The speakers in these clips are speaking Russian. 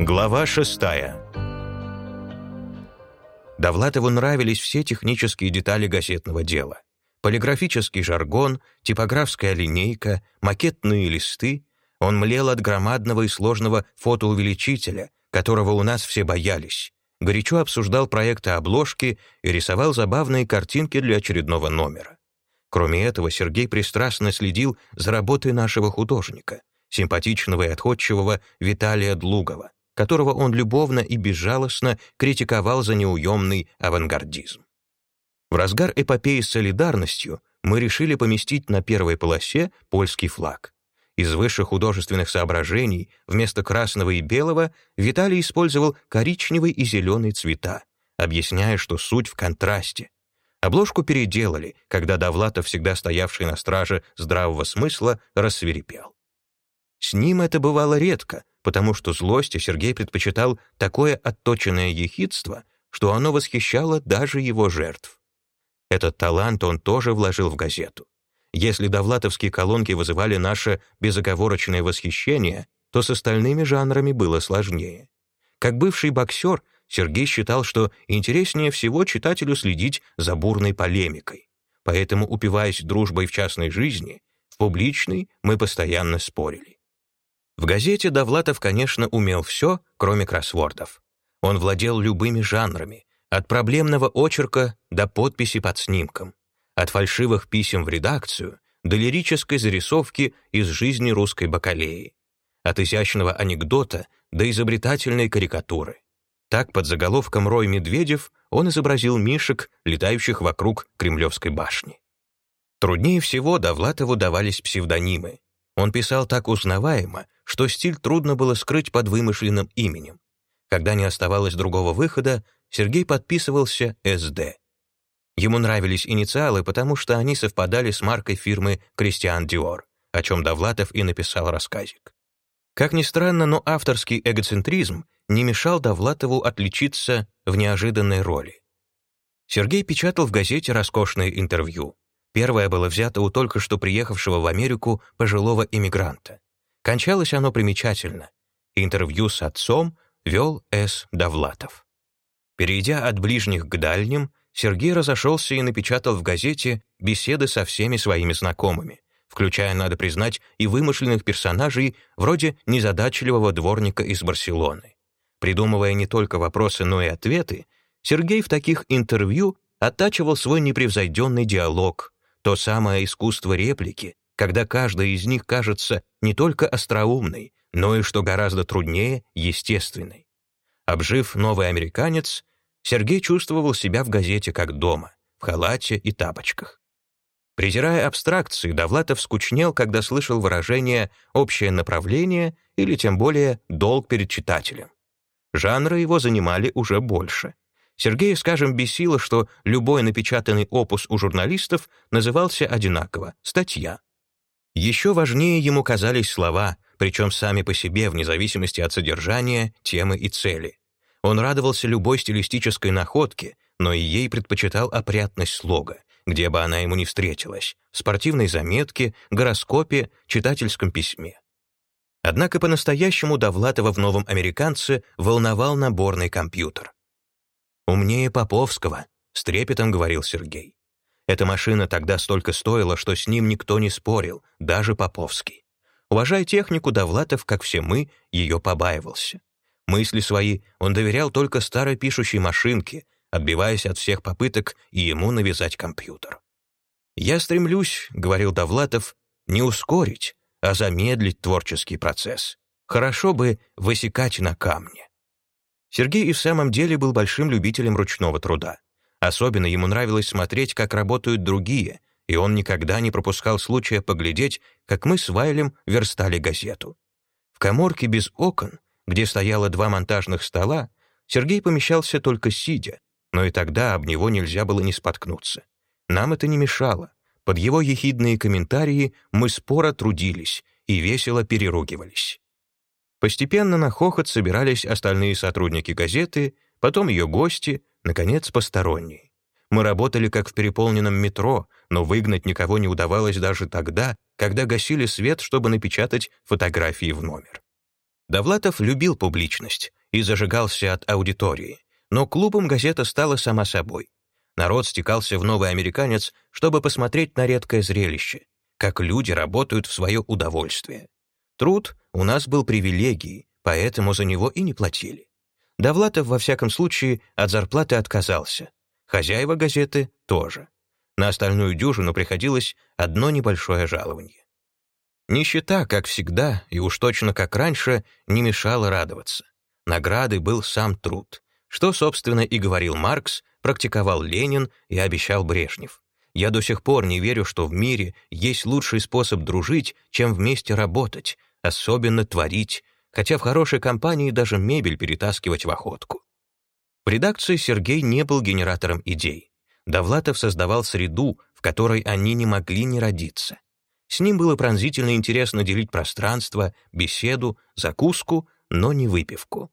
Глава шестая. Довлатову нравились все технические детали газетного дела. Полиграфический жаргон, типографская линейка, макетные листы. Он млел от громадного и сложного фотоувеличителя, которого у нас все боялись. Горячо обсуждал проекты обложки и рисовал забавные картинки для очередного номера. Кроме этого, Сергей пристрастно следил за работой нашего художника, симпатичного и отходчивого Виталия Длугова, которого он любовно и безжалостно критиковал за неуемный авангардизм. В разгар эпопеи с солидарностью мы решили поместить на первой полосе польский флаг. Из высших художественных соображений вместо красного и белого Виталий использовал коричневый и зеленый цвета, объясняя, что суть в контрасте. Обложку переделали, когда Довлатов, всегда стоявший на страже здравого смысла, рассверепел. С ним это бывало редко, потому что злости Сергей предпочитал такое отточенное ехидство, что оно восхищало даже его жертв. Этот талант он тоже вложил в газету. Если довлатовские колонки вызывали наше безоговорочное восхищение, то с остальными жанрами было сложнее. Как бывший боксер, Сергей считал, что интереснее всего читателю следить за бурной полемикой. Поэтому, упиваясь дружбой в частной жизни, в публичной мы постоянно спорили. В газете Довлатов, конечно, умел все, кроме кроссвордов. Он владел любыми жанрами, от проблемного очерка до подписи под снимком, от фальшивых писем в редакцию до лирической зарисовки из жизни русской бакалеи, от изящного анекдота до изобретательной карикатуры. Так, под заголовком «Рой Медведев» он изобразил мишек, летающих вокруг Кремлевской башни. Труднее всего Довлатову давались псевдонимы. Он писал так узнаваемо, что стиль трудно было скрыть под вымышленным именем. Когда не оставалось другого выхода, Сергей подписывался «СД». Ему нравились инициалы, потому что они совпадали с маркой фирмы «Кристиан Диор», о чем Довлатов и написал рассказик. Как ни странно, но авторский эгоцентризм не мешал Довлатову отличиться в неожиданной роли. Сергей печатал в газете роскошное интервью. Первое было взято у только что приехавшего в Америку пожилого иммигранта. Кончалось оно примечательно. Интервью с отцом вел С. Довлатов. Перейдя от ближних к дальним, Сергей разошелся и напечатал в газете беседы со всеми своими знакомыми, включая, надо признать, и вымышленных персонажей вроде незадачливого дворника из Барселоны. Придумывая не только вопросы, но и ответы, Сергей в таких интервью оттачивал свой непревзойденный диалог, то самое искусство реплики, когда каждая из них кажется не только остроумной, но и, что гораздо труднее, естественной. Обжив новый американец, Сергей чувствовал себя в газете как дома, в халате и тапочках. Презирая абстракции, Довлатов скучнел, когда слышал выражение «общее направление» или тем более «долг перед читателем». Жанры его занимали уже больше. Сергея, скажем, бесило, что любой напечатанный опус у журналистов назывался одинаково — статья. Еще важнее ему казались слова, причем сами по себе, вне зависимости от содержания, темы и цели. Он радовался любой стилистической находке, но и ей предпочитал опрятность слога, где бы она ему не встретилась, в спортивной заметке, гороскопе, читательском письме. Однако по-настоящему Довлатова в «Новом американце» волновал наборный компьютер. «Умнее Поповского», — с трепетом говорил Сергей. Эта машина тогда столько стоила, что с ним никто не спорил, даже Поповский. Уважая технику, Довлатов, как все мы, ее побаивался. Мысли свои он доверял только старой пишущей машинке, отбиваясь от всех попыток и ему навязать компьютер. «Я стремлюсь», — говорил Довлатов, — «не ускорить, а замедлить творческий процесс. Хорошо бы высекать на камне». Сергей и в самом деле был большим любителем ручного труда. Особенно ему нравилось смотреть, как работают другие, и он никогда не пропускал случая поглядеть, как мы с Вайлем верстали газету. В коморке без окон где стояло два монтажных стола, Сергей помещался только сидя, но и тогда об него нельзя было не споткнуться. Нам это не мешало. Под его ехидные комментарии мы споро трудились и весело переругивались. Постепенно на хохот собирались остальные сотрудники газеты, потом ее гости, наконец, посторонние. Мы работали как в переполненном метро, но выгнать никого не удавалось даже тогда, когда гасили свет, чтобы напечатать фотографии в номер. Довлатов любил публичность и зажигался от аудитории, но клубом газета стала сама собой. Народ стекался в «Новый американец», чтобы посмотреть на редкое зрелище, как люди работают в свое удовольствие. Труд у нас был привилегией, поэтому за него и не платили. Довлатов, во всяком случае, от зарплаты отказался. Хозяева газеты тоже. На остальную дюжину приходилось одно небольшое жалование. Нищета, как всегда, и уж точно как раньше, не мешала радоваться. Наградой был сам труд, что, собственно, и говорил Маркс, практиковал Ленин и обещал Брежнев. Я до сих пор не верю, что в мире есть лучший способ дружить, чем вместе работать, особенно творить, хотя в хорошей компании даже мебель перетаскивать в охотку. В редакции Сергей не был генератором идей. Довлатов создавал среду, в которой они не могли не родиться. С ним было пронзительно интересно делить пространство, беседу, закуску, но не выпивку.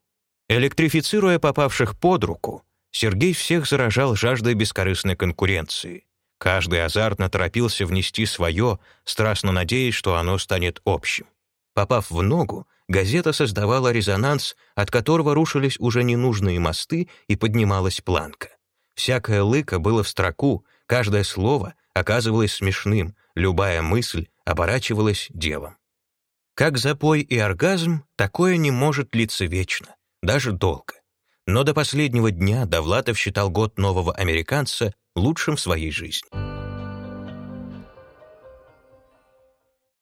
Электрифицируя попавших под руку, Сергей всех заражал жаждой бескорыстной конкуренции. Каждый азартно торопился внести свое, страстно надеясь, что оно станет общим. Попав в ногу, газета создавала резонанс, от которого рушились уже ненужные мосты и поднималась планка. Всякое лыко было в строку, каждое слово оказывалось смешным, любая мысль оборачивалась делом. Как запой и оргазм, такое не может длиться вечно, даже долго. Но до последнего дня Довлатов считал год нового американца лучшим в своей жизни.